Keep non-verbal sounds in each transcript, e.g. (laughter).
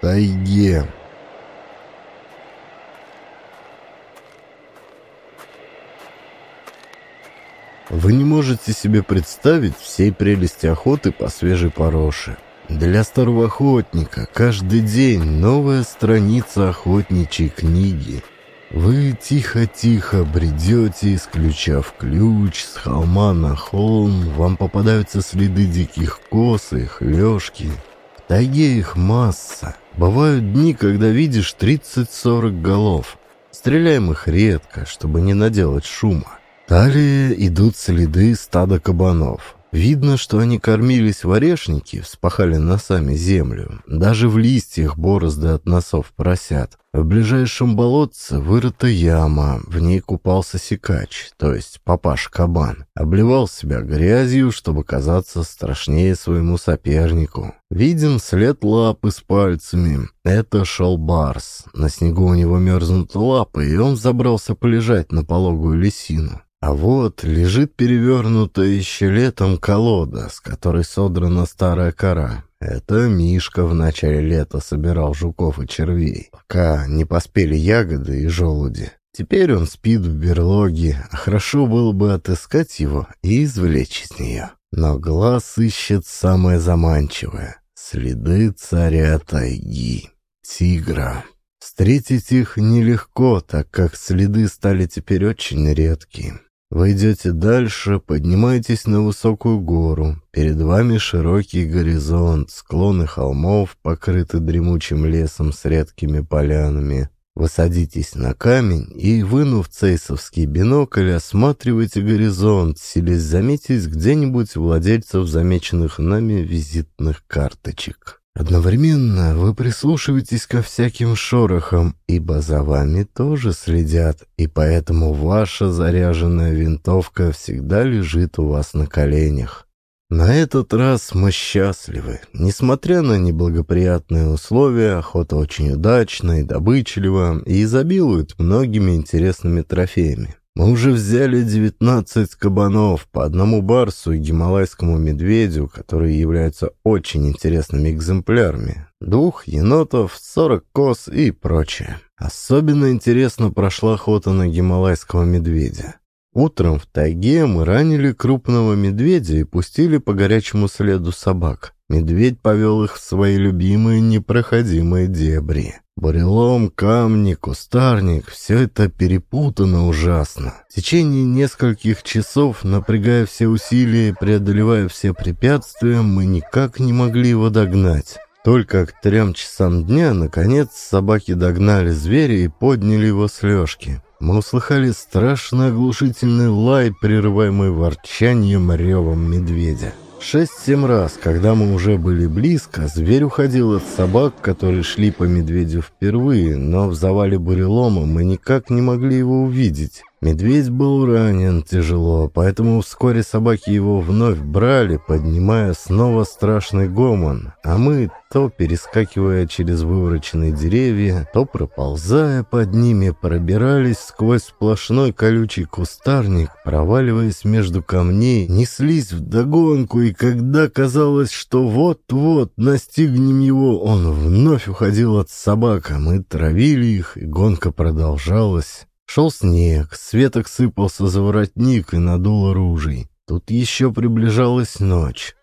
тайге. Вы не можете себе представить всей прелести охоты по свежей пороше. Для старого охотника каждый день новая страница охотничьей книги. Вы тихо-тихо бредете, исключав ключ, с холма на холм, вам попадаются следы диких коз и хлёшки. Тайге их масса. Бывают дни, когда видишь 30-40 голов. Стреляем их редко, чтобы не наделать шума. Далее идут следы стада кабанов. Видно, что они кормились в орешнике, вспахали носами землю. Даже в листьях борозды от носов поросят. В ближайшем болотце вырыта яма, в ней купался сикач, то есть папаш-кабан. Обливал себя грязью, чтобы казаться страшнее своему сопернику. Виден след лапы с пальцами. Это шел барс. На снегу у него мерзнут лапы, и он забрался полежать на пологую лисину. А вот лежит перевернутая еще летом колода, с которой содрана старая кора. Это Мишка в начале лета собирал жуков и червей, пока не поспели ягоды и желуди. Теперь он спит в берлоге, а хорошо было бы отыскать его и извлечь из нее. Но глаз ищет самое заманчивое — следы царя тайги, тигра. Встретить их нелегко, так как следы стали теперь очень редкие. Вы идете дальше, поднимаетесь на высокую гору. Перед вами широкий горизонт, склоны холмов, покрыты дремучим лесом с редкими полянами. Вы садитесь на камень и, вынув цейсовский бинокль, осматриваете горизонт, селись заметить где-нибудь владельцев замеченных нами визитных карточек. Одновременно вы прислушиваетесь ко всяким шорохам, ибо за вами тоже следят, и поэтому ваша заряженная винтовка всегда лежит у вас на коленях. На этот раз мы счастливы. Несмотря на неблагоприятные условия, охота очень удачна и добычлива и изобилует многими интересными трофеями. Мы уже взяли 19 кабанов по одному барсу и гималайскому медведю, которые являются очень интересными экземплярами, двух енотов, 40 коз и прочее. Особенно интересно прошла охота на гималайского медведя. Утром в тайге мы ранили крупного медведя и пустили по горячему следу собак. Медведь повел их в свои любимые непроходимые дебри. Бурелом, камни, кустарник — все это перепутано ужасно. В течение нескольких часов, напрягая все усилия преодолевая все препятствия, мы никак не могли его догнать. Только к трем часам дня, наконец, собаки догнали зверя и подняли его с лёжки. Мы услыхали страшно оглушительный лай, прерываемый ворчанием ревом медведя. Шесть-семь раз, когда мы уже были близко, зверь уходил от собак, которые шли по медведю впервые, но в завале бурелома мы никак не могли его увидеть. Медведь был ранен тяжело, поэтому вскоре собаки его вновь брали, поднимая снова страшный гомон, а мы, то перескакивая через вывороченные деревья, то проползая под ними, пробирались сквозь сплошной колючий кустарник, проваливаясь между камней, неслись вдогонку, и когда казалось, что вот-вот настигнем его, он вновь уходил от собак, а мы травили их, и гонка продолжалась. Шел снег, светок сыпался за воротник и надул ружей. Тут еще приближалась ночь.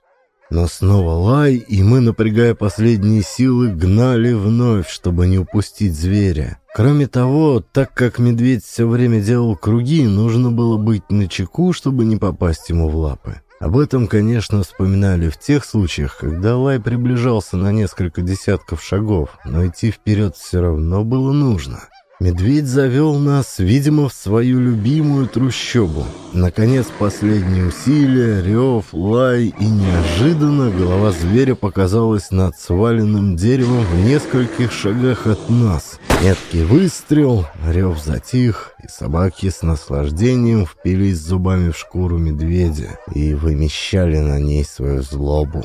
Но снова лай, и мы, напрягая последние силы, гнали вновь, чтобы не упустить зверя. Кроме того, так как медведь все время делал круги, нужно было быть начеку, чтобы не попасть ему в лапы. Об этом, конечно, вспоминали в тех случаях, когда лай приближался на несколько десятков шагов, но идти вперед все равно было нужно. Медведь завел нас, видимо, в свою любимую трущобу. Наконец, последние усилия, рев, лай, и неожиданно голова зверя показалась над сваленным деревом в нескольких шагах от нас. Меткий выстрел, рев затих, и собаки с наслаждением впились зубами в шкуру медведя и вымещали на ней свою злобу.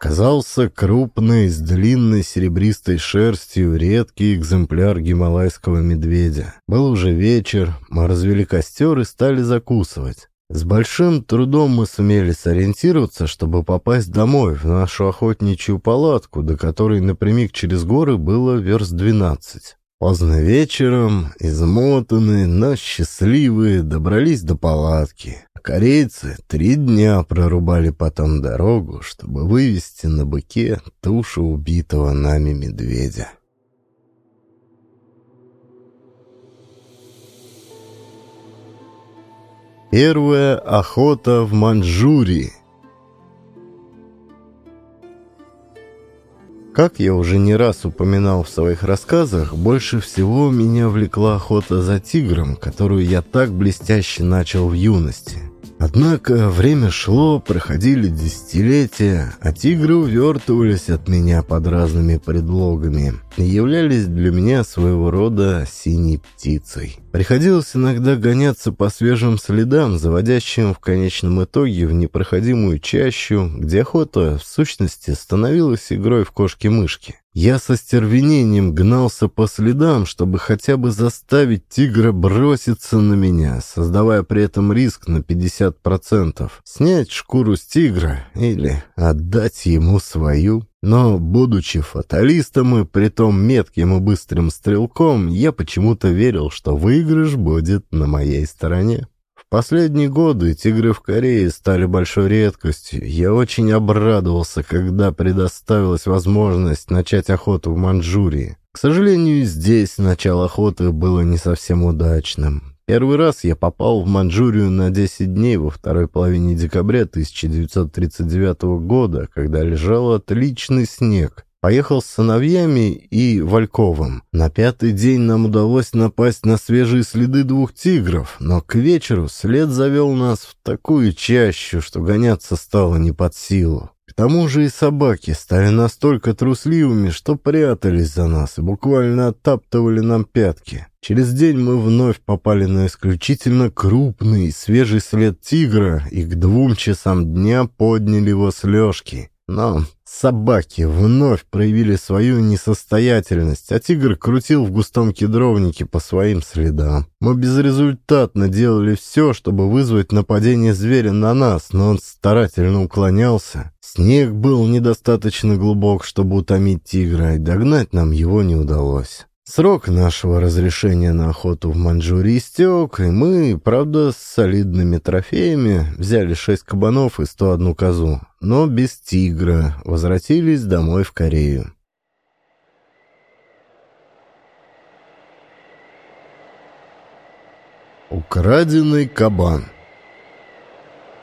Казался крупный, с длинной серебристой шерстью, редкий экземпляр гималайского медведя. Был уже вечер, мы развели костер и стали закусывать. С большим трудом мы сумели сориентироваться, чтобы попасть домой, в нашу охотничью палатку, до которой напрямик через горы было верст двенадцать. Поздно вечером, измотанные, но счастливые, добрались до палатки. Корейцы три дня прорубали потом дорогу, чтобы вывести на быке тушу убитого нами медведя. Первая охота в Манчжурии Как я уже не раз упоминал в своих рассказах, больше всего меня влекла охота за тигром, которую я так блестяще начал в юности. Однако время шло, проходили десятилетия, а тигры увертывались от меня под разными предлогами и являлись для меня своего рода синей птицей. Приходилось иногда гоняться по свежим следам, заводящим в конечном итоге в непроходимую чащу, где охота, в сущности, становилась игрой в кошки-мышки. Я со стервенением гнался по следам, чтобы хотя бы заставить тигра броситься на меня, создавая при этом риск на 50%. Снять шкуру с тигра или отдать ему свою. Но, будучи фаталистом и притом метким и быстрым стрелком, я почему-то верил, что выигрыш будет на моей стороне последние годы тигры в Корее стали большой редкостью. Я очень обрадовался, когда предоставилась возможность начать охоту в Манчжурии. К сожалению, здесь начало охоты было не совсем удачным. Первый раз я попал в Манчжурию на 10 дней во второй половине декабря 1939 года, когда лежал отличный снег. Поехал с сыновьями и Вальковым. На пятый день нам удалось напасть на свежие следы двух тигров, но к вечеру след завел нас в такую чащу, что гоняться стало не под силу. К тому же и собаки стали настолько трусливыми, что прятались за нас и буквально оттаптывали нам пятки. Через день мы вновь попали на исключительно крупный, свежий след тигра и к двум часам дня подняли его с лёжки. Но собаки вновь проявили свою несостоятельность, а тигр крутил в густом кедровнике по своим следам. Мы безрезультатно делали все, чтобы вызвать нападение зверя на нас, но он старательно уклонялся. Снег был недостаточно глубок, чтобы утомить тигра, и догнать нам его не удалось. Срок нашего разрешения на охоту в Манчжурии истек, и мы, правда, с солидными трофеями, взяли шесть кабанов и сто одну козу, но без тигра, возвратились домой в Корею. Украденный кабан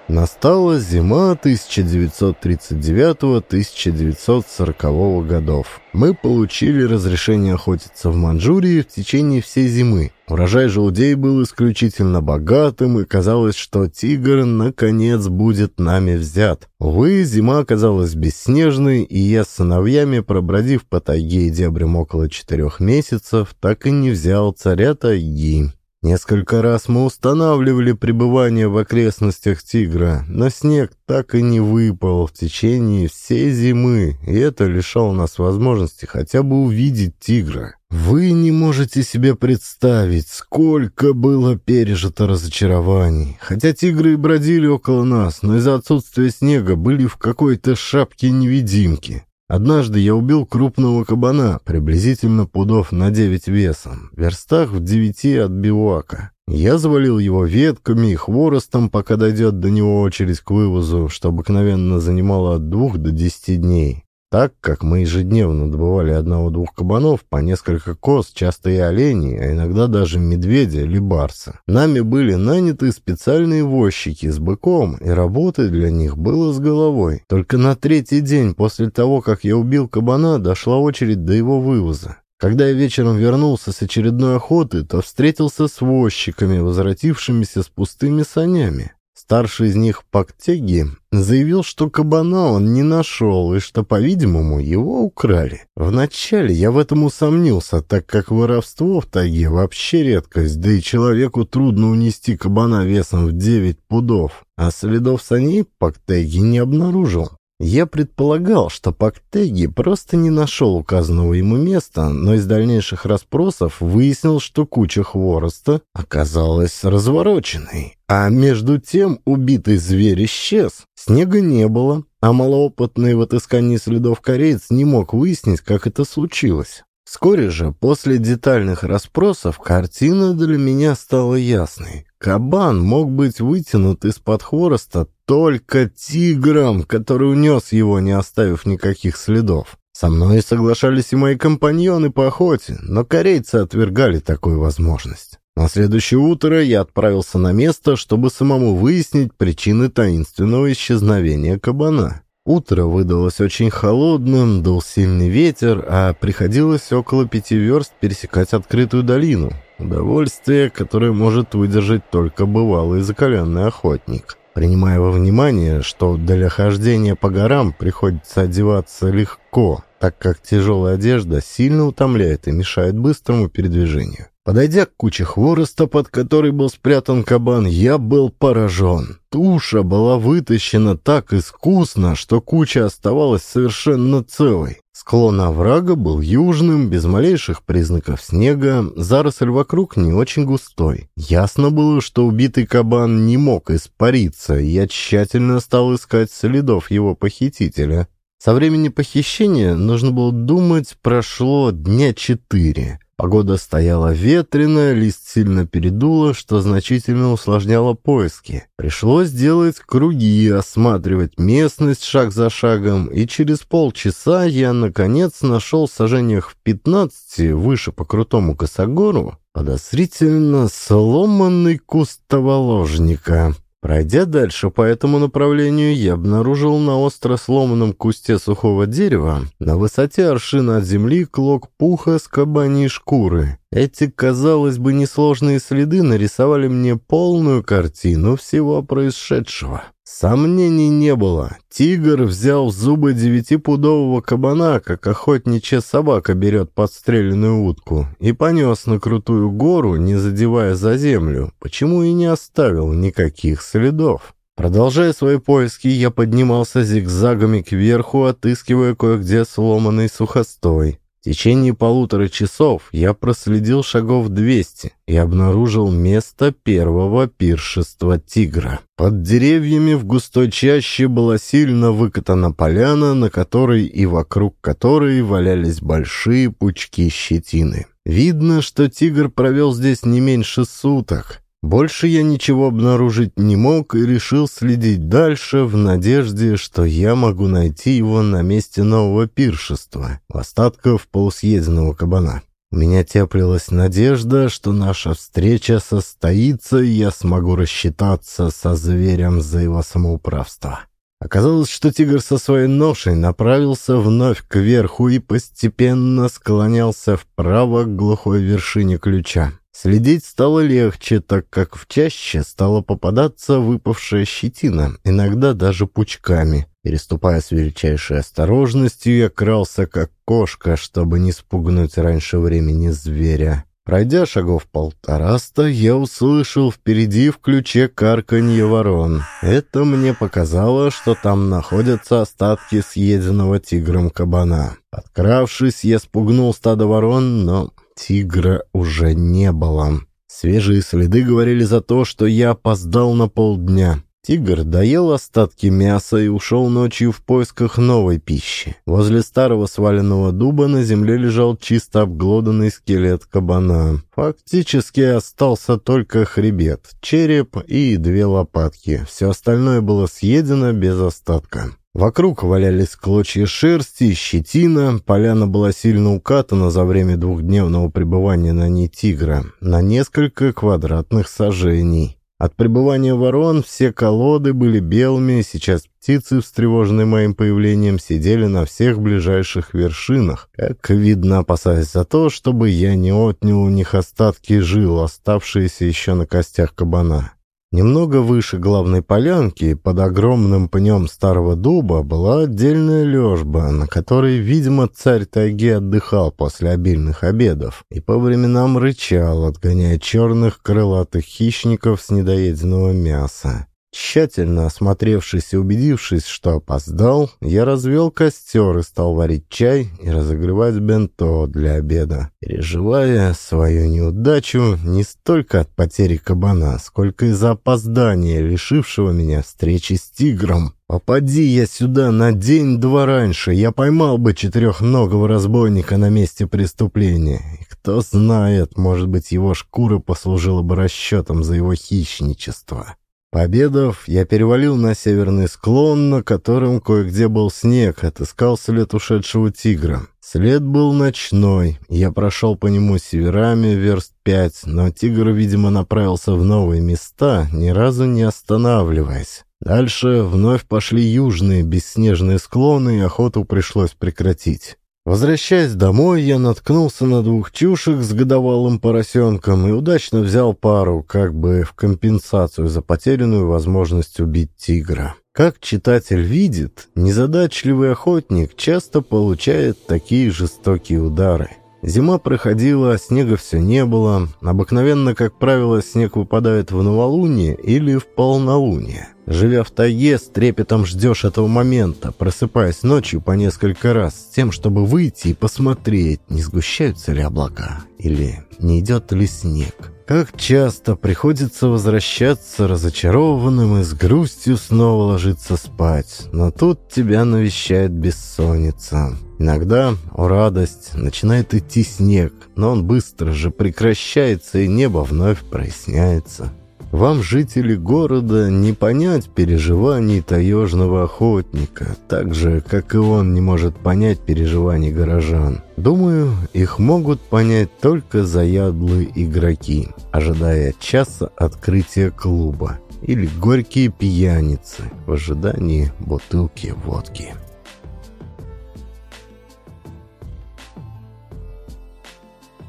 Настала зима 1939-1940 годов. Мы получили разрешение охотиться в Манчжурии в течение всей зимы. Урожай желудей был исключительно богатым, и казалось, что тигр наконец будет нами взят. Увы, зима оказалась бесснежной, и я с сыновьями, пробродив по тайге и дебрям около четырех месяцев, так и не взял царя тайги. Несколько раз мы устанавливали пребывание в окрестностях тигра, но снег так и не выпал в течение всей зимы, и это лишало нас возможности хотя бы увидеть тигра. Вы не можете себе представить, сколько было пережито разочарований. Хотя тигры и бродили около нас, но из-за отсутствия снега были в какой-то шапке-невидимки. Однажды я убил крупного кабана, приблизительно пудов на девять весом, в верстах в девяти от бивака. Я завалил его ветками и хворостом, пока дойдет до него очередь к вывозу, что обыкновенно занимало от двух до десяти дней. Так как мы ежедневно добывали одного-двух кабанов, по несколько коз, часто и оленей, а иногда даже медведя или барса. Нами были наняты специальные возчики с быком, и работы для них было с головой. Только на третий день после того, как я убил кабана, дошла очередь до его вывоза. Когда я вечером вернулся с очередной охоты, то встретился с возчиками, возвратившимися с пустыми санями. Старший из них, Пактеги, заявил, что кабана он не нашел и что, по-видимому, его украли. Вначале я в этом усомнился, так как воровство в тайге вообще редкость, да и человеку трудно унести кабана весом в девять пудов, а следов саней Пактеги не обнаружил. Я предполагал, что Пактеги просто не нашел указанного ему места, но из дальнейших расспросов выяснил, что куча хвороста оказалась развороченной. А между тем убитый зверь исчез. Снега не было, а малоопытный в отыскании следов кореец не мог выяснить, как это случилось. Вскоре же, после детальных расспросов, картина для меня стала ясной. Кабан мог быть вытянут из-под хвороста только тигром, который унес его, не оставив никаких следов. Со мной соглашались и мои компаньоны по охоте, но корейцы отвергали такую возможность. На следующее утро я отправился на место, чтобы самому выяснить причины таинственного исчезновения кабана. Утро выдалось очень холодным, дул сильный ветер, а приходилось около пяти верст пересекать открытую долину. Удовольствие, которое может выдержать только бывалый закаленный охотник. Принимая во внимание, что для хождения по горам приходится одеваться легко, так как тяжелая одежда сильно утомляет и мешает быстрому передвижению. Подойдя к куче хвороста, под которой был спрятан кабан, я был поражен. Туша была вытащена так искусно, что куча оставалась совершенно целой. Склон оврага был южным, без малейших признаков снега, заросль вокруг не очень густой. Ясно было, что убитый кабан не мог испариться, и я тщательно стал искать следов его похитителя. Со времени похищения, нужно было думать, прошло дня четыре. Погода стояла ветреная, лист сильно передуло, что значительно усложняло поиски. Пришлось делать круги, осматривать местность шаг за шагом, и через полчаса я, наконец, нашел в сажениях в пятнадцати, выше по крутому косогору, подозрительно сломанный куст таволожника. Пройдя дальше по этому направлению, я обнаружил на остро сломанном кусте сухого дерева на высоте аршина от земли клок пуха с кабаньей шкуры. Эти, казалось бы, несложные следы нарисовали мне полную картину всего происшедшего. Сомнений не было. Тигр взял в зубы девятипудового кабана, как охотничья собака берет подстреленную утку, и понес на крутую гору, не задевая за землю, почему и не оставил никаких следов. Продолжая свои поиски, я поднимался зигзагами кверху, отыскивая кое-где сломанный сухостой. В течение полутора часов я проследил шагов 200 и обнаружил место первого пиршества тигра. Под деревьями в густой чаще была сильно выкатана поляна, на которой и вокруг которой валялись большие пучки щетины. Видно, что тигр провел здесь не меньше суток. Больше я ничего обнаружить не мог и решил следить дальше в надежде, что я могу найти его на месте нового пиршества, остатков полусъеденного кабана. У меня теплилась надежда, что наша встреча состоится, и я смогу рассчитаться со зверем за его самоуправство. Оказалось, что тигр со своей ношей направился вновь кверху и постепенно склонялся вправо к глухой вершине ключа. Следить стало легче, так как в чаще стала попадаться выпавшая щетина, иногда даже пучками. Переступая с величайшей осторожностью, я крался как кошка, чтобы не спугнуть раньше времени зверя. Пройдя шагов полтораста, я услышал впереди в ключе карканье ворон. Это мне показало, что там находятся остатки съеденного тигром кабана. Подкравшись, я спугнул стадо ворон, но Тигра уже не было. Свежие следы говорили за то, что я опоздал на полдня. Тигр доел остатки мяса и ушел ночью в поисках новой пищи. Возле старого сваленного дуба на земле лежал чисто обглоданный скелет кабана. Фактически остался только хребет, череп и две лопатки. Все остальное было съедено без остатка. Вокруг валялись клочья шерсти, щетина, поляна была сильно укатана за время двухдневного пребывания на ней тигра, на несколько квадратных сажений. От пребывания ворон все колоды были белыми, сейчас птицы, встревоженные моим появлением, сидели на всех ближайших вершинах, как видно, опасаясь за то, чтобы я не отнял у них остатки жил, оставшиеся еще на костях кабана. Немного выше главной полянки, под огромным пнем старого дуба, была отдельная лежба, на которой, видимо, царь тайги отдыхал после обильных обедов и по временам рычал, отгоняя черных крылатых хищников с недоеденного мяса. Тщательно осмотревшись и убедившись, что опоздал, я развел костер и стал варить чай и разогревать бенто для обеда, переживая свою неудачу не столько от потери кабана, сколько из-за опоздания, лишившего меня встречи с тигром. Попади я сюда на день-два раньше, я поймал бы четырехногого разбойника на месте преступления. И кто знает, может быть, его шкура послужила бы расчетом за его хищничество. Пообедав, я перевалил на северный склон, на котором кое-где был снег, отыскал след ушедшего тигра. След был ночной, я прошел по нему северами верст пять, но тигр, видимо, направился в новые места, ни разу не останавливаясь. Дальше вновь пошли южные бесснежные склоны, и охоту пришлось прекратить. Возвращаясь домой, я наткнулся на двух чушек с годовалым поросенком и удачно взял пару, как бы в компенсацию за потерянную возможность убить тигра. Как читатель видит, незадачливый охотник часто получает такие жестокие удары. Зима проходила, снега все не было. Обыкновенно, как правило, снег выпадает в новолуние или в полнолуние. Живя в тайге, с трепетом ждешь этого момента, просыпаясь ночью по несколько раз, с тем, чтобы выйти и посмотреть, не сгущаются ли облака или не идет ли снег. Как часто приходится возвращаться разочарованным и с грустью снова ложиться спать, но тут тебя навещает бессонница. Иногда, о радость, начинает идти снег, но он быстро же прекращается и небо вновь проясняется. Вам, жители города, не понять переживаний таежного охотника, так же, как и он не может понять переживаний горожан. Думаю, их могут понять только заядлые игроки, ожидая часа открытия клуба, или горькие пьяницы в ожидании бутылки водки.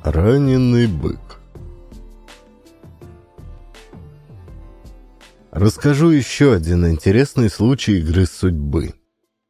Раненый бык Расскажу еще один интересный случай игры судьбы.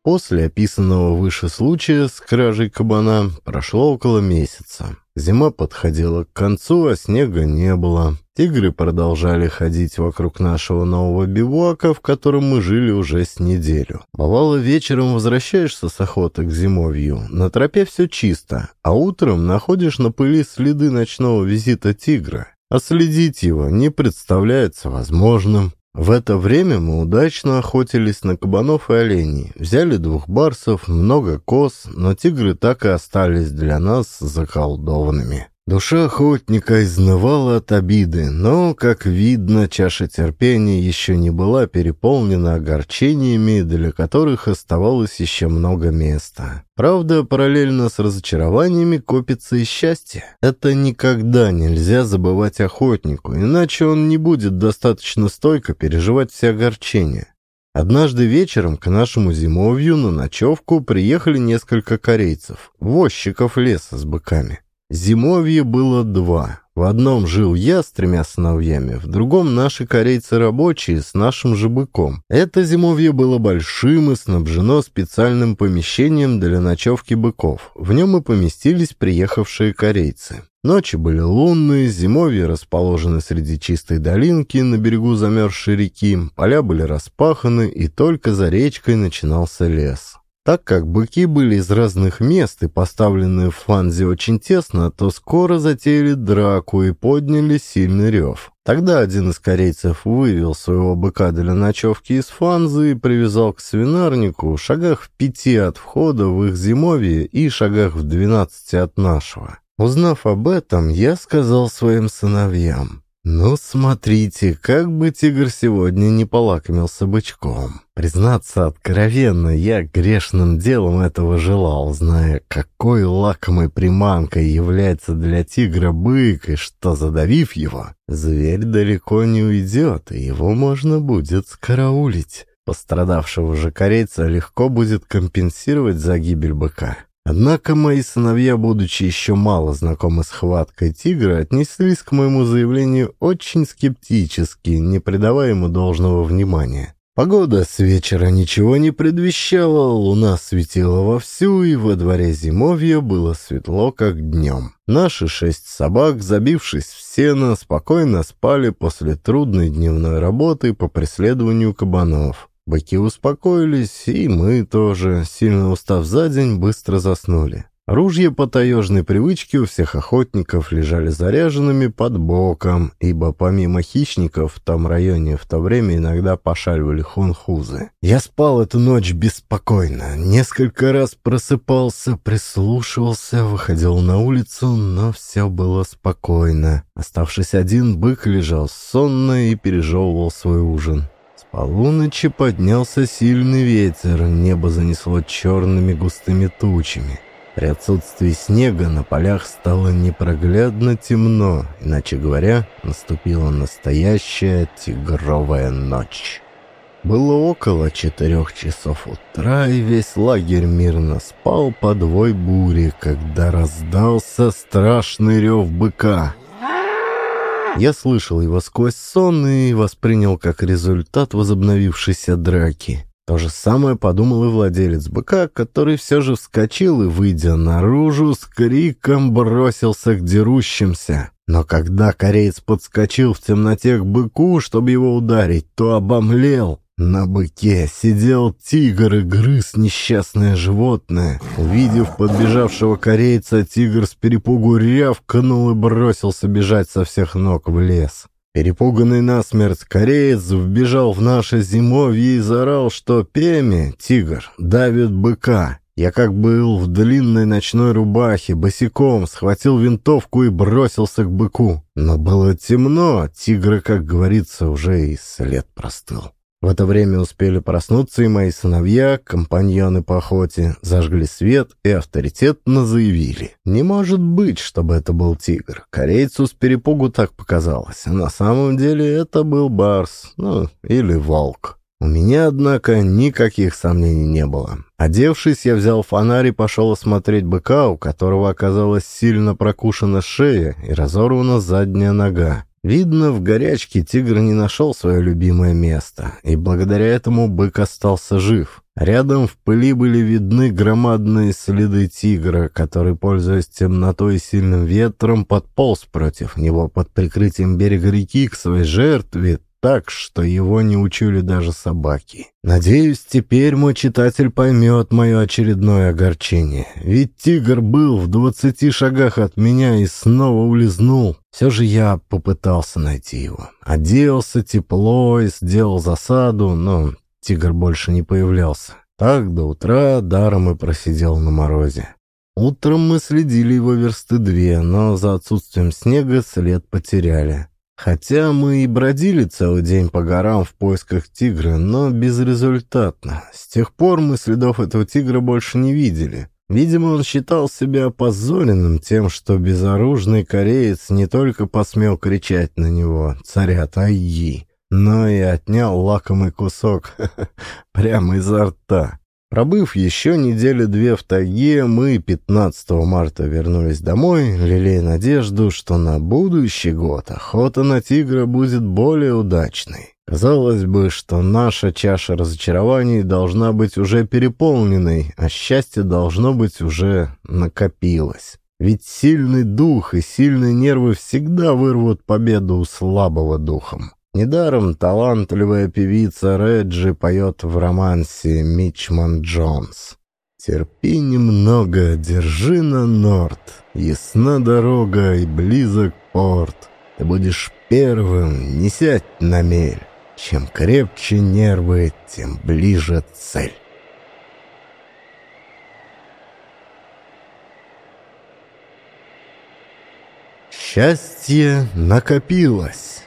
После описанного выше случая с кражей кабана прошло около месяца. Зима подходила к концу, а снега не было. Тигры продолжали ходить вокруг нашего нового бивуака, в котором мы жили уже с неделю. Бывало, вечером возвращаешься с охоты к зимовью, на тропе все чисто, а утром находишь на пыли следы ночного визита тигра. А следить его не представляется возможным. В это время мы удачно охотились на кабанов и оленей, взяли двух барсов, много коз, но тигры так и остались для нас заколдованными. Душа охотника изнывала от обиды, но, как видно, чаша терпения еще не была переполнена огорчениями, для которых оставалось еще много места. Правда, параллельно с разочарованиями копится и счастье. Это никогда нельзя забывать охотнику, иначе он не будет достаточно стойко переживать все огорчения. Однажды вечером к нашему зимовью на ночевку приехали несколько корейцев, возчиков леса с быками. Зимовье было два. В одном жил я с тремя сыновьями, в другом наши корейцы рабочие с нашим же быком. Это зимовье было большим и снабжено специальным помещением для ночевки быков. В нем и поместились приехавшие корейцы. Ночи были лунные, зимовье расположено среди чистой долинки на берегу замерзшей реки, поля были распаханы, и только за речкой начинался лес. Так как быки были из разных мест и поставлены в фанзе очень тесно, то скоро затеяли драку и подняли сильный рев. Тогда один из корейцев вывел своего быка для ночевки из фанзы и привязал к свинарнику шагах в пяти от входа в их зимовье и шагах в двенадцати от нашего. Узнав об этом, я сказал своим сыновьям, «Ну, смотрите, как бы тигр сегодня не полакомился бычком. Признаться откровенно, я грешным делом этого желал, зная, какой лакомой приманкой является для тигра бык, и что, задавив его, зверь далеко не уйдет, и его можно будет скараулить». Пострадавшего же корейца легко будет компенсировать за гибель быка. Однако мои сыновья, будучи еще мало знакомы с хваткой тигра, отнеслись к моему заявлению очень скептически, не придавая ему должного внимания. Погода с вечера ничего не предвещала, луна светила вовсю, и во дворе зимовья было светло, как днем. Наши шесть собак, забившись в сено, спокойно спали после трудной дневной работы по преследованию кабанов. Быки успокоились, и мы тоже, сильно устав за день, быстро заснули. Ружья по таежной привычке у всех охотников лежали заряженными под боком, ибо помимо хищников в том районе в то время иногда пошаливали хунхузы. Я спал эту ночь беспокойно, несколько раз просыпался, прислушивался, выходил на улицу, но все было спокойно. Оставшись один, бык лежал сонно и пережевывал свой ужин. Полуночи поднялся сильный ветер, небо занесло черными густыми тучами. При отсутствии снега на полях стало непроглядно темно, иначе говоря, наступила настоящая тигровая ночь. Было около четырех часов утра, и весь лагерь мирно спал под вой бури, когда раздался страшный рев быка. Я слышал его сквозь сон и воспринял как результат возобновившейся драки. То же самое подумал и владелец быка, который все же вскочил и, выйдя наружу, с криком бросился к дерущимся. Но когда кореец подскочил в темноте к быку, чтобы его ударить, то обомлел. На быке сидел тигр и грыз несчастное животное. Увидев подбежавшего корейца, тигр с перепугу рявкнул и бросился бежать со всех ног в лес. Перепуганный насмерть кореец вбежал в наше зимовье и заорал, что Пеми, тигр, давит быка. Я как был в длинной ночной рубахе, босиком, схватил винтовку и бросился к быку. Но было темно, тигра, как говорится, уже и след простыл. В это время успели проснуться и мои сыновья, компаньоны по охоте, зажгли свет и авторитетно заявили. Не может быть, чтобы это был тигр. Корейцу с перепугу так показалось. А на самом деле это был барс, ну, или волк. У меня, однако, никаких сомнений не было. Одевшись, я взял фонарь и пошел осмотреть быка, у которого оказалась сильно прокушена шея и разорвана задняя нога. Видно, в горячке тигр не нашел свое любимое место, и благодаря этому бык остался жив. Рядом в пыли были видны громадные следы тигра, который, пользуясь темнотой и сильным ветром, подполз против него под прикрытием берега реки к своей жертве, так, что его не учули даже собаки. Надеюсь, теперь мой читатель поймет мое очередное огорчение. Ведь тигр был в двадцати шагах от меня и снова улизнул. Все же я попытался найти его. Оделся тепло и сделал засаду, но тигр больше не появлялся. Так до утра даром и просидел на морозе. Утром мы следили его версты две, но за отсутствием снега след потеряли. Хотя мы и бродили целый день по горам в поисках тигра, но безрезультатно. С тех пор мы следов этого тигра больше не видели. Видимо, он считал себя опозоренным тем, что безоружный кореец не только посмел кричать на него «Царя Тайи», но и отнял лакомый кусок (laughs) прямо изо рта. Пробыв еще недели две в тайге, мы 15 марта вернулись домой, лелея надежду, что на будущий год охота на тигра будет более удачной. Казалось бы, что наша чаша разочарований должна быть уже переполненной, а счастье должно быть уже накопилось. Ведь сильный дух и сильные нервы всегда вырвут победу у слабого духом. Недаром талантливая певица Реджи поет в романсе «Мичман Джонс». «Терпи немного, держи на норд, ясна дорога и близок порт. Ты будешь первым, не сядь на мель. Чем крепче нервы, тем ближе цель». Счастье накопилось.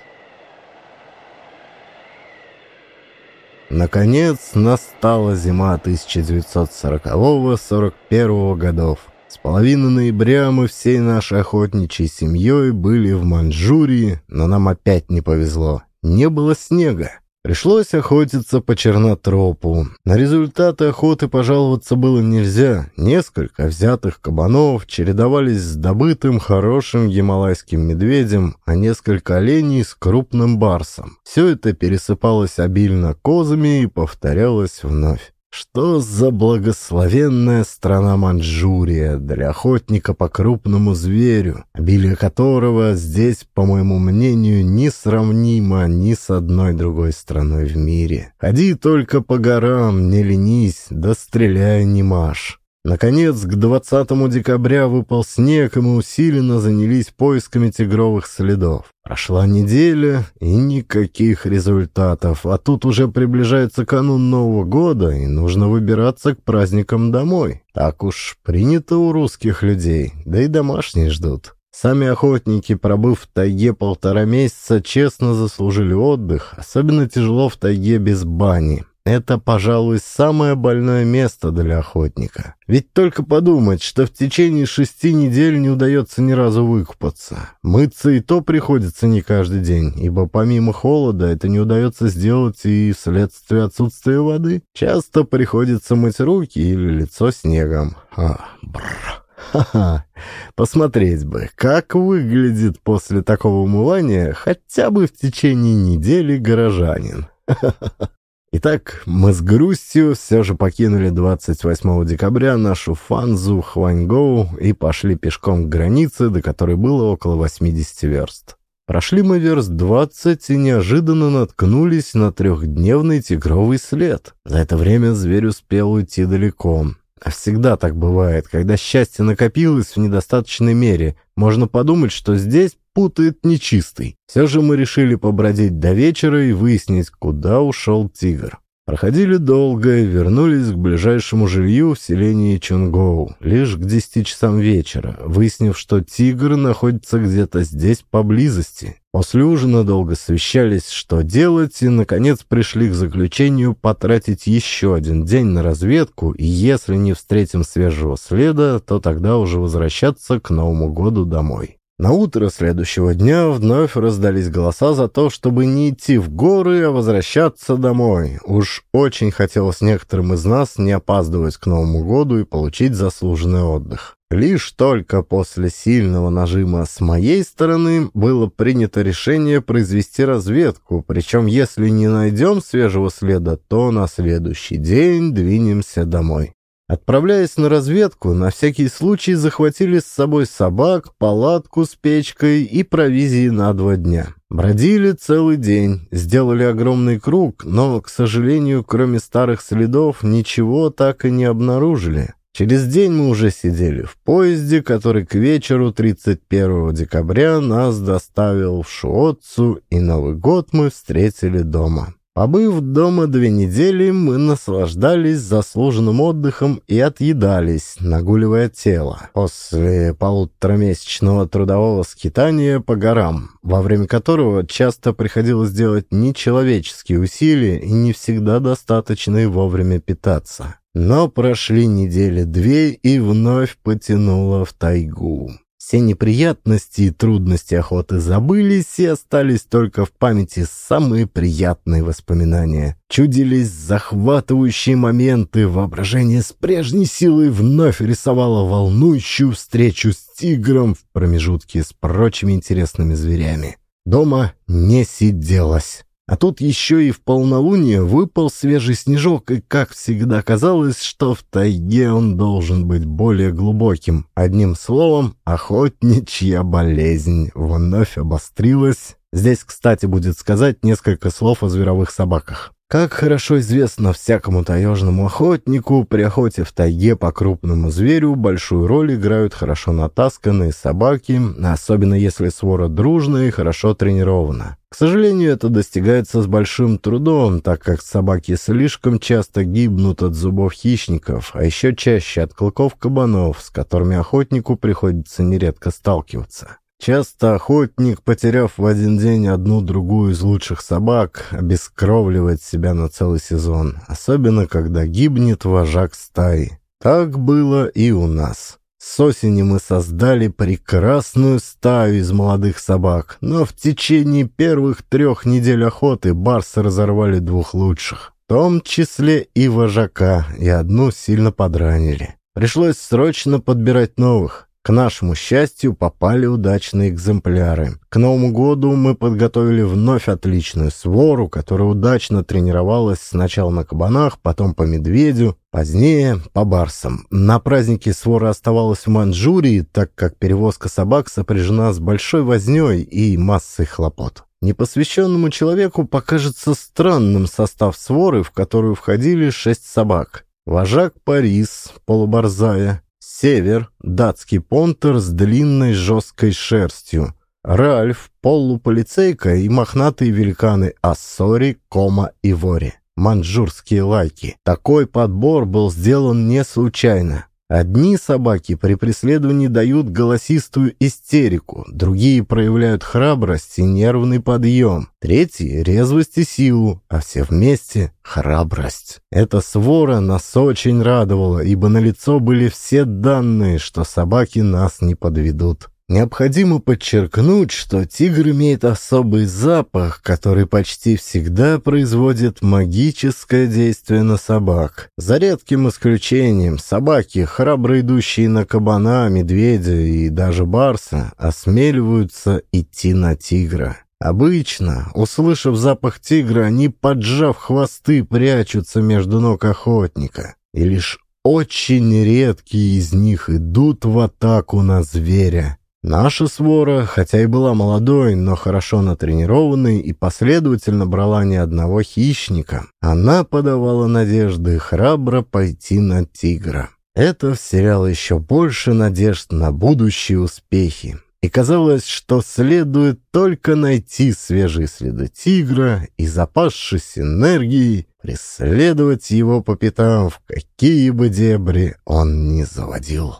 Наконец настала зима 1940-41 годов. С половины ноября мы всей нашей охотничьей семьей были в Манчжурии, но нам опять не повезло. Не было снега. Пришлось охотиться по чернотропу. На результаты охоты пожаловаться было нельзя. Несколько взятых кабанов чередовались с добытым хорошим гималайским медведем, а несколько оленей с крупным барсом. Все это пересыпалось обильно козами и повторялось вновь. Что за благословенная страна Манчжурия для охотника по крупному зверю, обилие которого здесь, по моему мнению, несравнимо ни с одной другой страной в мире. Ходи только по горам, не ленись, да стреляй не маш. Наконец, к 20 декабря выпал снег, и мы усиленно занялись поисками тигровых следов. Прошла неделя, и никаких результатов, а тут уже приближается канун Нового года, и нужно выбираться к праздникам домой. Так уж принято у русских людей, да и домашние ждут. Сами охотники, пробыв в тайге полтора месяца, честно заслужили отдых, особенно тяжело в тайге без бани. Это, пожалуй, самое больное место для охотника. Ведь только подумать, что в течение шести недель не удается ни разу выкупаться. Мыться и то приходится не каждый день, ибо помимо холода это не удается сделать и вследствие отсутствия воды. Часто приходится мыть руки или лицо снегом. А, бррр. Ха-ха, посмотреть бы, как выглядит после такого умывания хотя бы в течение недели горожанин. Ха-ха-ха. Итак, мы с грустью все же покинули 28 декабря нашу фанзу Хваньгоу и пошли пешком к границе, до которой было около 80 верст. Прошли мы верст 20 и неожиданно наткнулись на трехдневный тигровый след. За это время зверь успел уйти далеко. А всегда так бывает, когда счастье накопилось в недостаточной мере. Можно подумать, что здесь путает нечистый. Все же мы решили побродить до вечера и выяснить, куда ушел тигр. Проходили долго и вернулись к ближайшему жилью в селении Чунгоу лишь к 10 часам вечера, выяснив, что тигр находится где-то здесь поблизости. После ужина долго совещались, что делать, и, наконец, пришли к заключению потратить еще один день на разведку, и если не встретим свежего следа, то тогда уже возвращаться к Новому году домой. На утро следующего дня вновь раздались голоса за то, чтобы не идти в горы, а возвращаться домой. Уж очень хотелось некоторым из нас не опаздывать к Новому году и получить заслуженный отдых. Лишь только после сильного нажима с моей стороны было принято решение произвести разведку, причем если не найдем свежего следа, то на следующий день двинемся домой. Отправляясь на разведку, на всякий случай захватили с собой собак, палатку с печкой и провизии на два дня. Бродили целый день, сделали огромный круг, но, к сожалению, кроме старых следов, ничего так и не обнаружили. Через день мы уже сидели в поезде, который к вечеру 31 декабря нас доставил в Шуоцу, и Новый год мы встретили дома. Побыв дома две недели, мы наслаждались заслуженным отдыхом и отъедались, нагуливая тело. После полуторамесячного трудового скитания по горам, во время которого часто приходилось делать нечеловеческие усилия и не всегда достаточно вовремя питаться. Но прошли недели две и вновь потянуло в тайгу. Все неприятности и трудности охоты забылись, и остались только в памяти самые приятные воспоминания. Чудились захватывающие моменты, воображение с прежней силой вновь рисовало волнующую встречу с тигром в промежутке с прочими интересными зверями. Дома не сиделось. А тут еще и в полнолуние выпал свежий снежок, и, как всегда, казалось, что в тайге он должен быть более глубоким. Одним словом, охотничья болезнь вновь обострилась. Здесь, кстати, будет сказать несколько слов о зверовых собаках. Как хорошо известно всякому таежному охотнику, при охоте в тайге по крупному зверю большую роль играют хорошо натасканные собаки, особенно если свора дружная и хорошо тренирована. К сожалению, это достигается с большим трудом, так как собаки слишком часто гибнут от зубов хищников, а еще чаще от клыков кабанов, с которыми охотнику приходится нередко сталкиваться. Часто охотник, потеряв в один день одну-другую из лучших собак, обескровливает себя на целый сезон, особенно когда гибнет вожак стаи. Так было и у нас. С осени мы создали прекрасную стаю из молодых собак, но в течение первых трех недель охоты барсы разорвали двух лучших, в том числе и вожака, и одну сильно подранили. Пришлось срочно подбирать новых. К нашему счастью, попали удачные экземпляры. К Новому году мы подготовили вновь отличную свору, которая удачно тренировалась сначала на кабанах, потом по медведю, позднее по барсам. На празднике свора оставалась в Манчжурии, так как перевозка собак сопряжена с большой вознёй и массой хлопот. Непосвященному человеку покажется странным состав своры, в которую входили шесть собак. Вожак Парис, полуборзая, Север, датский понтер с длинной жесткой шерстью. Ральф, полуполицейка и мохнатые великаны Ассори, Кома и Вори. Манчжурские лайки. Такой подбор был сделан не случайно. Одни собаки при преследовании дают голосистую истерику, другие проявляют храбрость и нервный подъем, третьи — резвость и силу, а все вместе — храбрость. Эта свора нас очень радовала, ибо налицо были все данные, что собаки нас не подведут. Необходимо подчеркнуть, что тигр имеет особый запах, который почти всегда производит магическое действие на собак. За редким исключением, собаки, храбро идущие на кабана, медведя и даже барса, осмеливаются идти на тигра. Обычно, услышав запах тигра, они, поджав хвосты, прячутся между ног охотника. И лишь очень редкие из них идут в атаку на зверя. Наша свора, хотя и была молодой, но хорошо натренированной и последовательно брала ни одного хищника, она подавала надежды храбро пойти на тигра. Это вселяло еще больше надежд на будущие успехи. И казалось, что следует только найти свежие следы тигра и, запасшись энергией, преследовать его по пятам в какие бы дебри он ни заводил.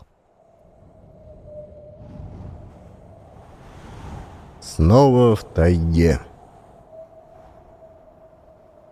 Снова в тайге.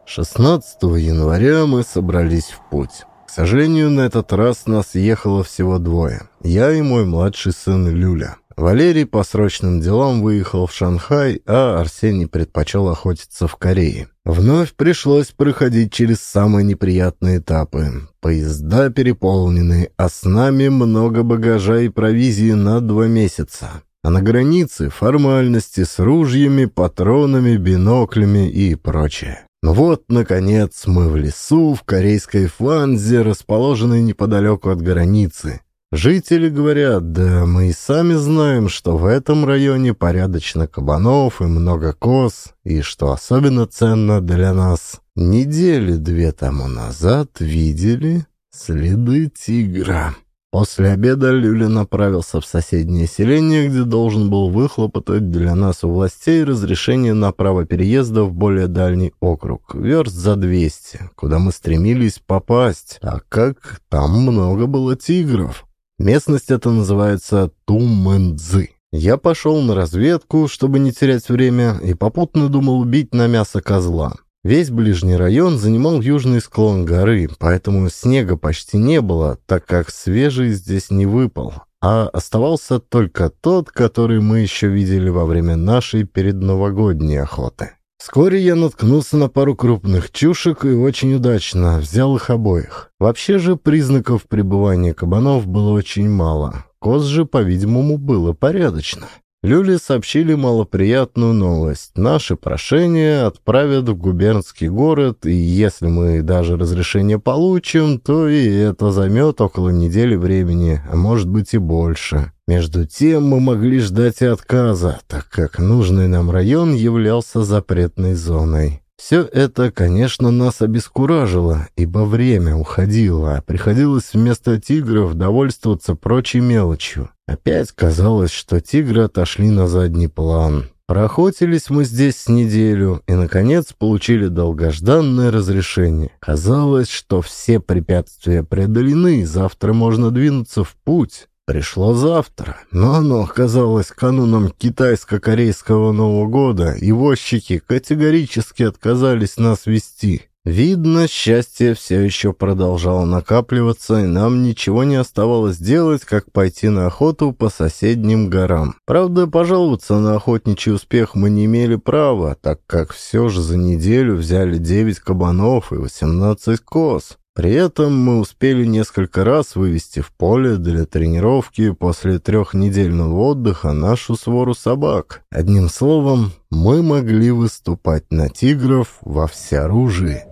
16 января мы собрались в путь. К сожалению, на этот раз нас ехало всего двое. Я и мой младший сын Люля. Валерий по срочным делам выехал в Шанхай, а Арсений предпочел охотиться в Корее. Вновь пришлось проходить через самые неприятные этапы. Поезда переполнены, а с нами много багажа и провизии на два месяца а на границе формальности с ружьями, патронами, биноклями и прочее. Ну вот, наконец, мы в лесу, в корейской фанзе, расположенной неподалеку от границы. Жители говорят, да мы и сами знаем, что в этом районе порядочно кабанов и много коз, и что особенно ценно для нас, недели две тому назад видели следы тигра. После обеда Люля направился в соседнее селение, где должен был выхлопотать для нас у властей разрешение на право переезда в более дальний округ, верст за 200, куда мы стремились попасть, так как там много было тигров. Местность эта называется Тумэнцзы. Я пошел на разведку, чтобы не терять время, и попутно думал убить на мясо козла. Весь ближний район занимал южный склон горы, поэтому снега почти не было, так как свежий здесь не выпал, а оставался только тот, который мы еще видели во время нашей предновогодней охоты. Вскоре я наткнулся на пару крупных чушек и очень удачно взял их обоих. Вообще же признаков пребывания кабанов было очень мало. Коз же, по-видимому, было порядочно. Люли сообщили малоприятную новость. Наши прошения отправят в губернский город, и если мы даже разрешение получим, то и это займет около недели времени, а может быть и больше. Между тем мы могли ждать и отказа, так как нужный нам район являлся запретной зоной. Все это, конечно, нас обескуражило, ибо время уходило, а приходилось вместо тигров довольствоваться прочей мелочью. Опять казалось, что тигры отошли на задний план. Проохотились мы здесь неделю и, наконец, получили долгожданное разрешение. Казалось, что все препятствия преодолены, завтра можно двинуться в путь. Пришло завтра, но оно оказалось кануном китайско-корейского Нового года, и возчики категорически отказались нас вести. Видно, счастье все еще продолжало накапливаться, и нам ничего не оставалось делать, как пойти на охоту по соседним горам. Правда, пожаловаться на охотничий успех мы не имели права, так как все же за неделю взяли 9 кабанов и 18 коз. При этом мы успели несколько раз вывести в поле для тренировки после трехнедельного отдыха нашу свору собак. Одним словом, мы могли выступать на тигров во всеоружии.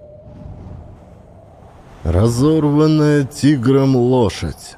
Разорванная тигром лошадь.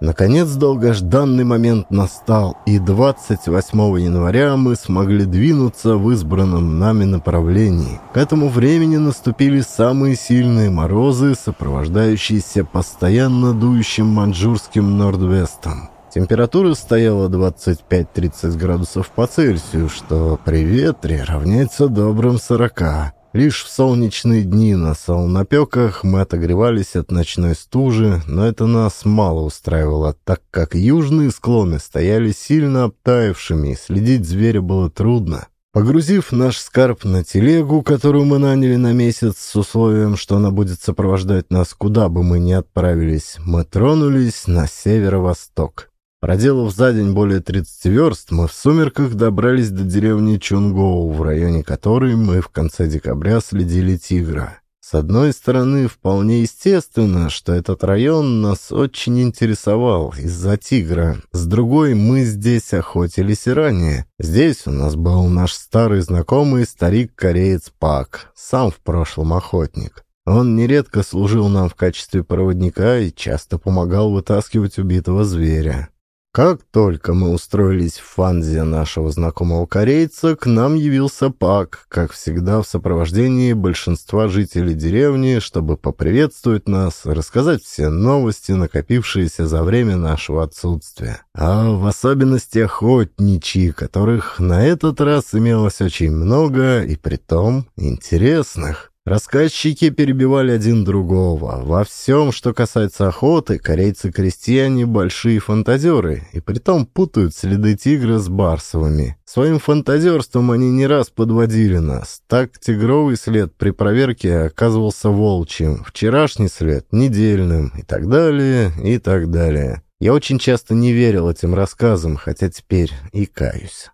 Наконец долгожданный момент настал, и 28 января мы смогли двинуться в избранном нами направлении. К этому времени наступили самые сильные морозы, сопровождающиеся постоянно дующим маньчжурским нордвестом. Температура стояла 25-30 градусов по Цельсию, что при ветре равняется добрым 40. Лишь в солнечные дни на солнопеках мы отогревались от ночной стужи, но это нас мало устраивало, так как южные склоны стояли сильно обтаявшими, и следить зверя было трудно. Погрузив наш скарб на телегу, которую мы наняли на месяц с условием, что она будет сопровождать нас куда бы мы ни отправились, мы тронулись на северо-восток. Проделав за день более 30 верст, мы в сумерках добрались до деревни Чунгоу, в районе которой мы в конце декабря следили тигра. С одной стороны, вполне естественно, что этот район нас очень интересовал из-за тигра. С другой, мы здесь охотились и ранее. Здесь у нас был наш старый знакомый старик-кореец Пак, сам в прошлом охотник. Он нередко служил нам в качестве проводника и часто помогал вытаскивать убитого зверя. Как только мы устроились в фанзе нашего знакомого корейца, к нам явился Пак, как всегда в сопровождении большинства жителей деревни, чтобы поприветствовать нас, рассказать все новости, накопившиеся за время нашего отсутствия. А в особенности охотничьи, которых на этот раз имелось очень много и притом интересных. Рассказчики перебивали один другого. Во всем, что касается охоты, корейцы-крестьяне – большие фантазеры, и притом путают следы тигра с барсовыми. Своим фантазерством они не раз подводили нас. Так тигровый след при проверке оказывался волчьим, вчерашний след – недельным, и так далее, и так далее. Я очень часто не верил этим рассказам, хотя теперь и каюсь.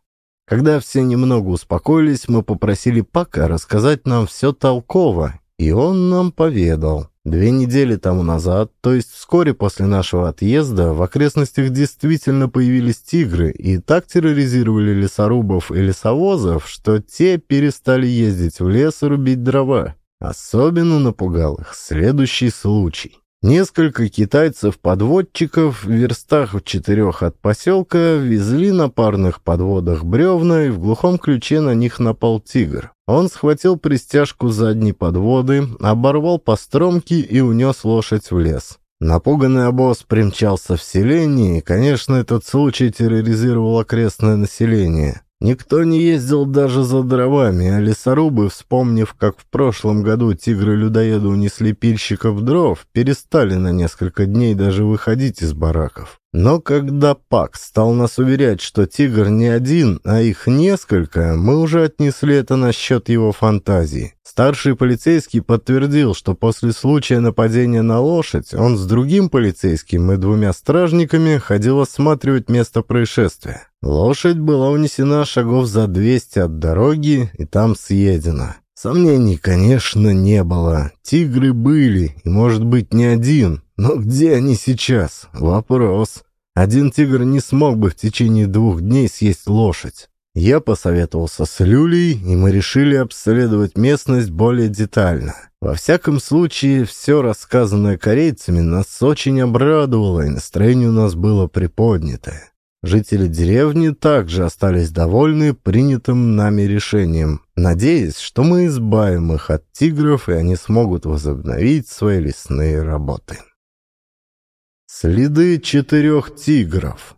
Когда все немного успокоились, мы попросили Пака рассказать нам все толково, и он нам поведал. Две недели тому назад, то есть вскоре после нашего отъезда, в окрестностях действительно появились тигры и так терроризировали лесорубов и лесовозов, что те перестали ездить в лес и рубить дрова. Особенно напугал их следующий случай. Несколько китайцев-подводчиков в верстах в четырех от поселка везли на парных подводах бревна, и в глухом ключе на них напал тигр. Он схватил пристяжку задней подводы, оборвал по стромке и унес лошадь в лес. Напуганный обоз примчался в селение, и, конечно, этот случай терроризировал окрестное население. Никто не ездил даже за дровами, а лесорубы, вспомнив, как в прошлом году тигры-людоеды унесли пильщиков дров, перестали на несколько дней даже выходить из бараков. Но когда Пак стал нас уверять, что тигр не один, а их несколько, мы уже отнесли это на счет его фантазии. Старший полицейский подтвердил, что после случая нападения на лошадь он с другим полицейским и двумя стражниками ходил осматривать место происшествия. Лошадь была унесена шагов за 200 от дороги и там съедена. Сомнений, конечно, не было. Тигры были, и, может быть, не один. Но где они сейчас? Вопрос. Один тигр не смог бы в течение двух дней съесть лошадь. Я посоветовался с Люлей, и мы решили обследовать местность более детально. Во всяком случае, все рассказанное корейцами нас очень обрадовало, и настроение у нас было приподнятое. Жители деревни также остались довольны принятым нами решением, надеясь, что мы избавим их от тигров, и они смогут возобновить свои лесные работы. Следы четырех тигров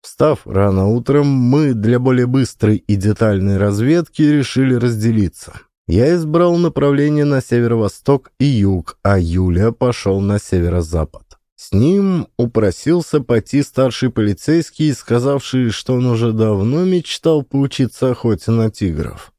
Встав рано утром, мы для более быстрой и детальной разведки решили разделиться. Я избрал направление на северо-восток и юг, а Юля пошел на северо-запад. С ним упросился пойти старший полицейский, сказавший, что он уже давно мечтал поучиться охоте на тигров.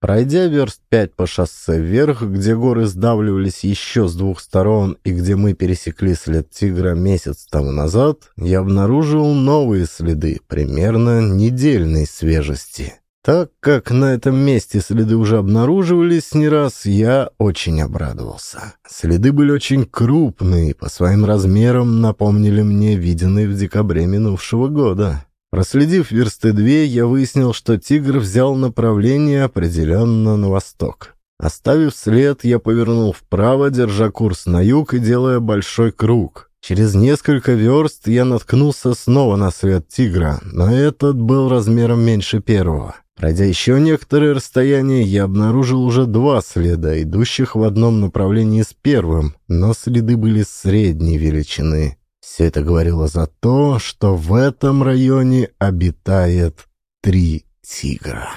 Пройдя верст пять по шоссе вверх, где горы сдавливались еще с двух сторон и где мы пересекли след тигра месяц тому назад, я обнаружил новые следы, примерно недельной свежести. Так как на этом месте следы уже обнаруживались не раз, я очень обрадовался. Следы были очень крупные, по своим размерам напомнили мне виденные в декабре минувшего года. Проследив версты две, я выяснил, что тигр взял направление определенно на восток. Оставив след, я повернул вправо, держа курс на юг и делая большой круг. Через несколько верст я наткнулся снова на след тигра, но этот был размером меньше первого. Пройдя еще некоторое расстояние, я обнаружил уже два следа, идущих в одном направлении с первым, но следы были средней величины. Все это говорило за то, что в этом районе обитает три тигра.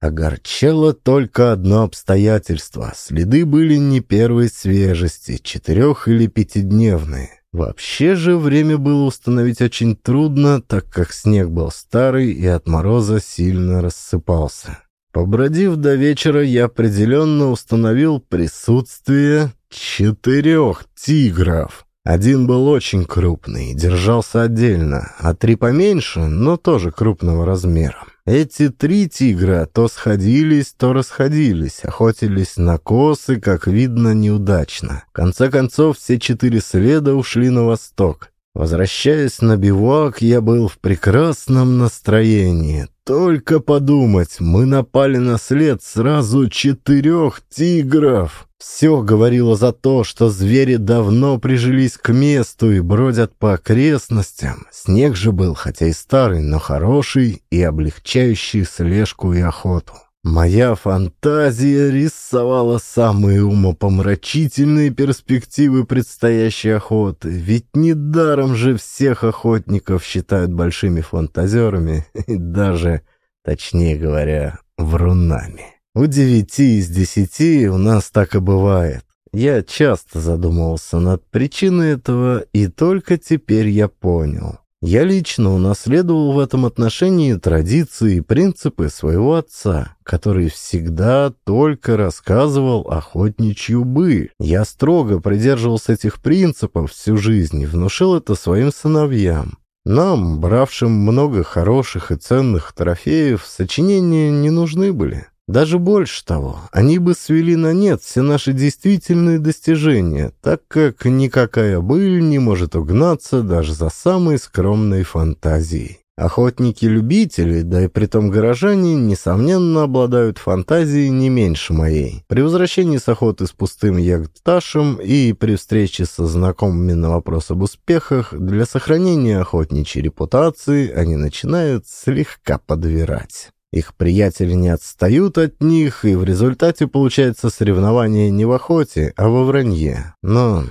Огорчало только одно обстоятельство. Следы были не первой свежести, четырех- или пятидневные. Вообще же время было установить очень трудно, так как снег был старый и от мороза сильно рассыпался. Побродив до вечера, я определенно установил присутствие четырех тигров. Один был очень крупный, держался отдельно, а три поменьше, но тоже крупного размера. Эти три тигра то сходились, то расходились, охотились на косы, как видно, неудачно. В конце концов, все четыре следа ушли на восток. Возвращаясь на бивак, я был в прекрасном настроении. Только подумать, мы напали на след сразу четырех тигров. Все говорило за то, что звери давно прижились к месту и бродят по окрестностям. Снег же был, хотя и старый, но хороший и облегчающий слежку и охоту. Моя фантазия рисовала самые умопомрачительные перспективы предстоящей охоты, ведь недаром же всех охотников считают большими фантазерами и даже, точнее говоря, врунами. У девяти из десяти у нас так и бывает. Я часто задумывался над причиной этого, и только теперь я понял. Я лично унаследовал в этом отношении традиции и принципы своего отца, который всегда только рассказывал охотничью бы. Я строго придерживался этих принципов всю жизнь и внушил это своим сыновьям. Нам, бравшим много хороших и ценных трофеев, сочинения не нужны были. Даже больше того, они бы свели на нет все наши действительные достижения, так как никакая быль не может угнаться даже за самой скромной фантазией. Охотники-любители, да и притом горожане, несомненно, обладают фантазией не меньше моей. При возвращении с охоты с пустым ягдташем и при встрече со знакомыми на вопрос об успехах, для сохранения охотничьей репутации они начинают слегка подвирать. Их приятели не отстают от них, и в результате получается соревнование не в охоте, а во вранье. Но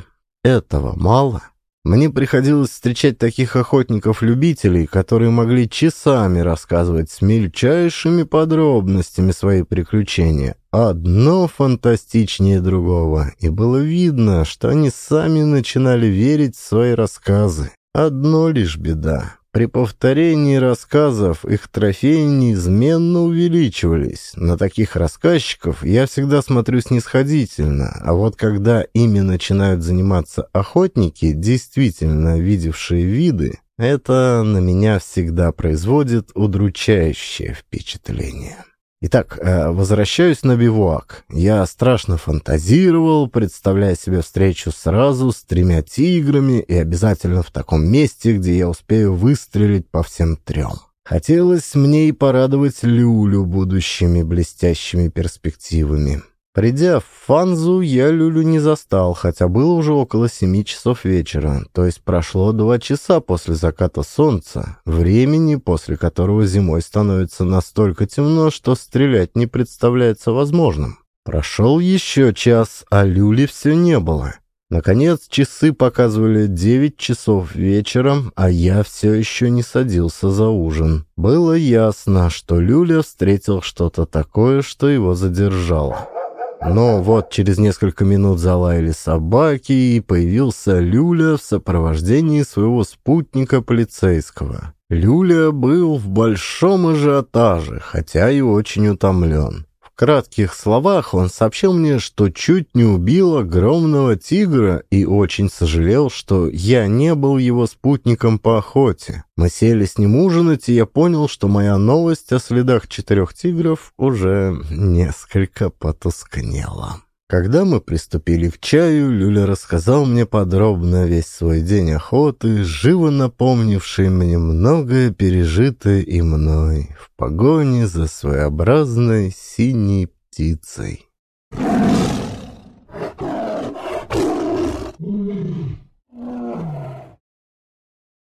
этого мало. Мне приходилось встречать таких охотников-любителей, которые могли часами рассказывать с мельчайшими подробностями свои приключения. Одно фантастичнее другого, и было видно, что они сами начинали верить в свои рассказы. Одно лишь беда. При повторении рассказов их трофеи неизменно увеличивались. На таких рассказчиков я всегда смотрю снисходительно, а вот когда ими начинают заниматься охотники, действительно видевшие виды, это на меня всегда производит удручающее впечатление. Итак, э, возвращаюсь на бивуак. Я страшно фантазировал, представляя себе встречу сразу с тремя тиграми и обязательно в таком месте, где я успею выстрелить по всем трем. Хотелось мне и порадовать Люлю будущими блестящими перспективами. Придя в Фанзу, я Люлю не застал, хотя было уже около семи часов вечера, то есть прошло два часа после заката солнца, времени, после которого зимой становится настолько темно, что стрелять не представляется возможным. Прошел еще час, а Люли все не было. Наконец, часы показывали девять часов вечера, а я все еще не садился за ужин. Было ясно, что Люля встретил что-то такое, что его задержало. Но вот через несколько минут залаяли собаки, и появился Люля в сопровождении своего спутника полицейского. Люля был в большом ажиотаже, хотя и очень утомлен. Кратких словах он сообщил мне, что чуть не убил огромного тигра и очень сожалел, что я не был его спутником по охоте. Мы сели с ним ужинать, и я понял, что моя новость о следах четырех тигров уже несколько потускнела. Когда мы приступили к чаю, Люля рассказал мне подробно весь свой день охоты, живо напомнивший мне многое пережитое и мной в погоне за своеобразной синей птицей.